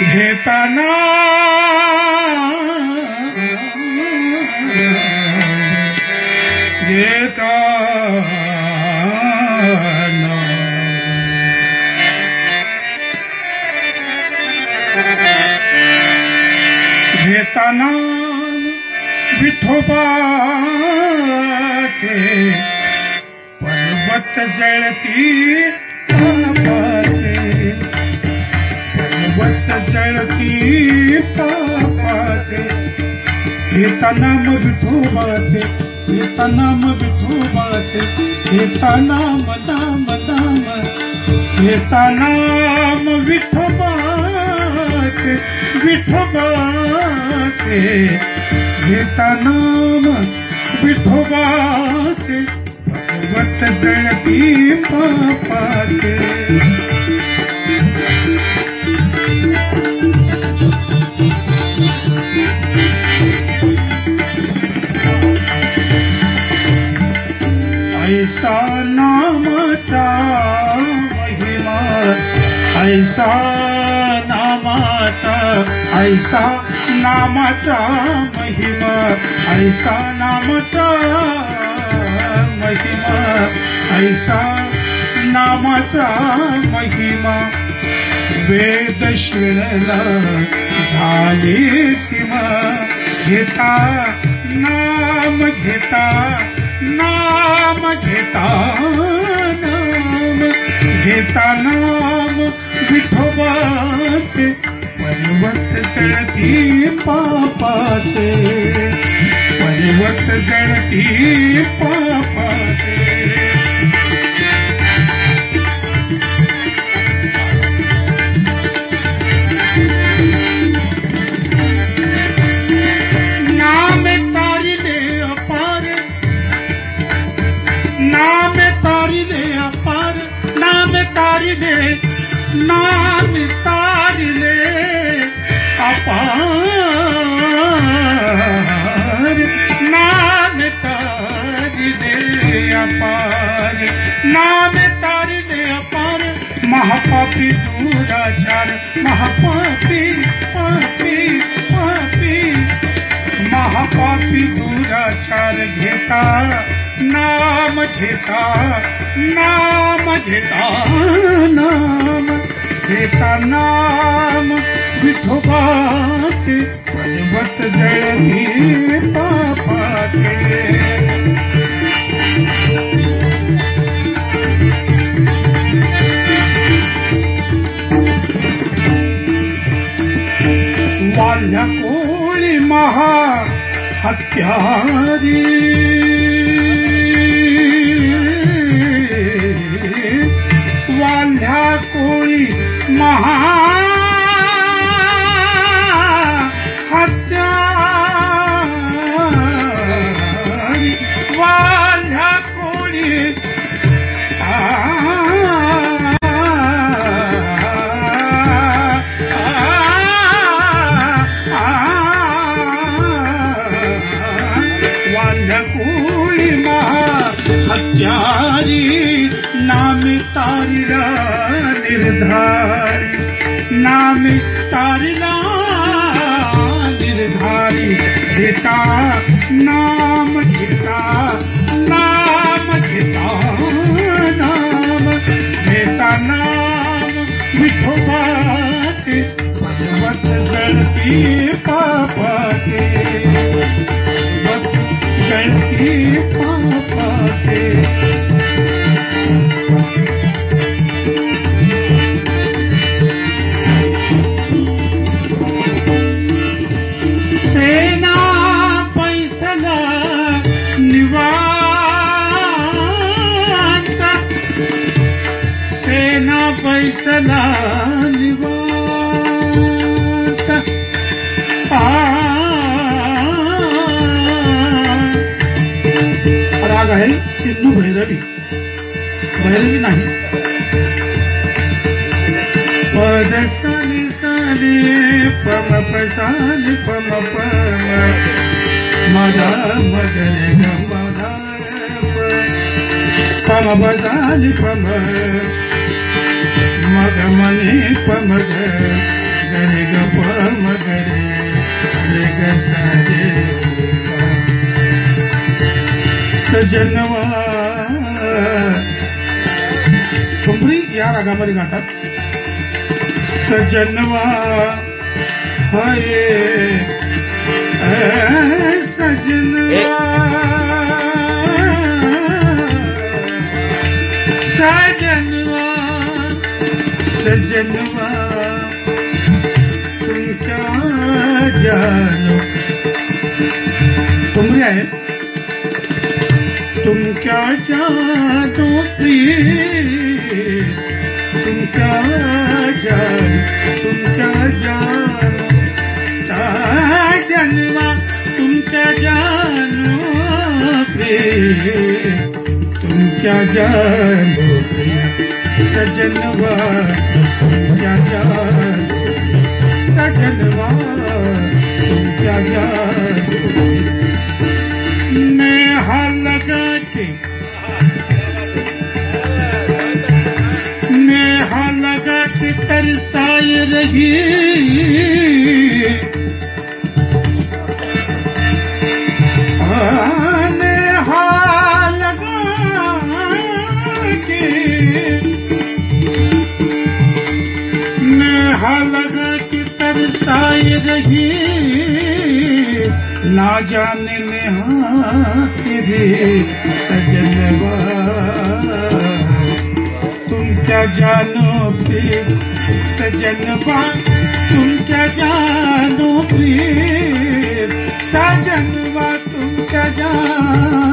घेताना घेताना पर्वत जळती पर्वत जळती पापाचे घेता नाम विठोबाचे घेता नाम विठोबाचे घेता नाम नाम नाम घेता नाम विठोबाचे विठोबाचे। घेता नाम विठोबाचे पर्वत जळती पापाचे ऐसा ऐसा नामाचा महिमा, ऐसा नामाचा महिमा, ऐसा नामाचा महिमा। वेद श्वेला झाली सीमा घेता नाम घेता नाम घेता नाम घेता नाम विठोबाचे पर्वत जळती पापाचे पर्वत जळती पापाचे नाम दुराचार घेता नाम घेता नाम घेता नाम घेता नाम विठोबाचे पर्वत जळती पापाचे हत्यारी हत्यारी नामी तारिला निर्धारी, नामी तारिला निर्धारी घेता नाम घेता नाम घेता नाम घेता नाम जळती पापाचे झाली बैरवी नाही पद साली साली, पम पसाली पम पम। मदा मदर पम पम। मग मने पम गरे ग पम गरे ग सजनवा ठुमरी या रागामध्ये गातात सजनवा हाय सजनवा। सजनवा सजनवा तुम क्या जानो? ठुमरी आहे तुम क्या जानो प्रिय तुम क्या जानो, तुम क्या जानो? साजनवा तुम क्या जानो प्लीज़ तुम क्या जानो प्लीज़ सजनवा तुम क्या जानो? ज़िंदगी हाल की तरसाई रही ना जाने नेहा तेरे सजनवा क्या जानो फिर सजनवा तुम क्या जानो फिर सजनवा तुम क्या जानो?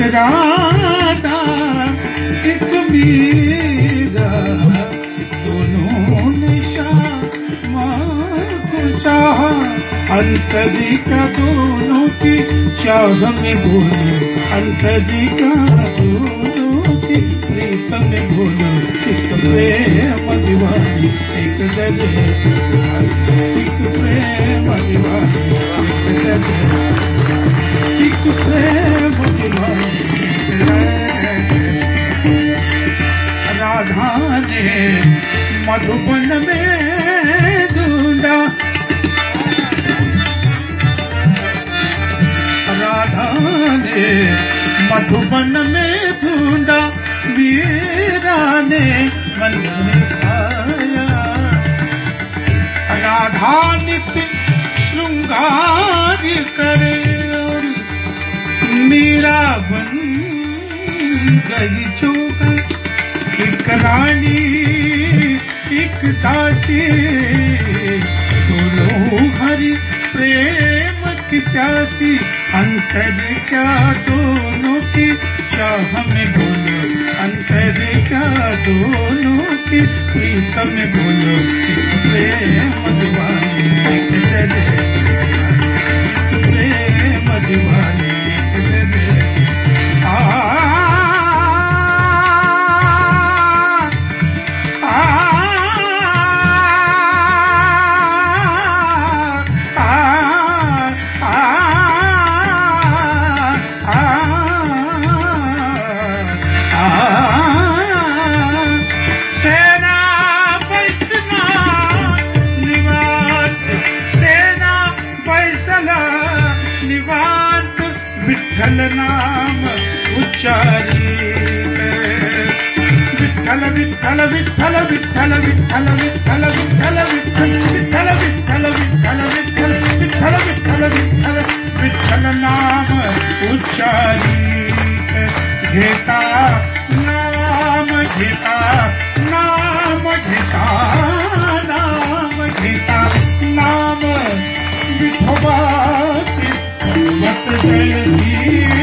गीत दोनों चाह, अंतरी दोनों की चाह में बोलो। अंतरी दोनों की प्रीतम में बोलो। एक प्रेम दीवानी एक दर है मधुबन में ढूंढा राधा ने मधुबन में ढूंढा मीरा ने मन में राधा नित्य श्रृंगार करे और मीरा बन गई चौका। रानी एक दासी दोनों हरि प्रेम की प्यासी। अंतर क्या दोनों की चाह में बोलो। अंतर क्या दोनों की प्रीतम बोलो। प्रेम दीवानी विठ्ठल नाम उच्चारी विठ्ठल विठ्ठल विठ्ठल विठ्ठल विठ्ठल विठ्ठल विठ्ठल विठ्ठल विठ्ठल विठ्ठल विठ्ठल विठ्ठल विठ्ठल विठ्ठल विठ्ठल विठ्ठल नाम उच्चारी घेता नाम घेता नाम Thank you.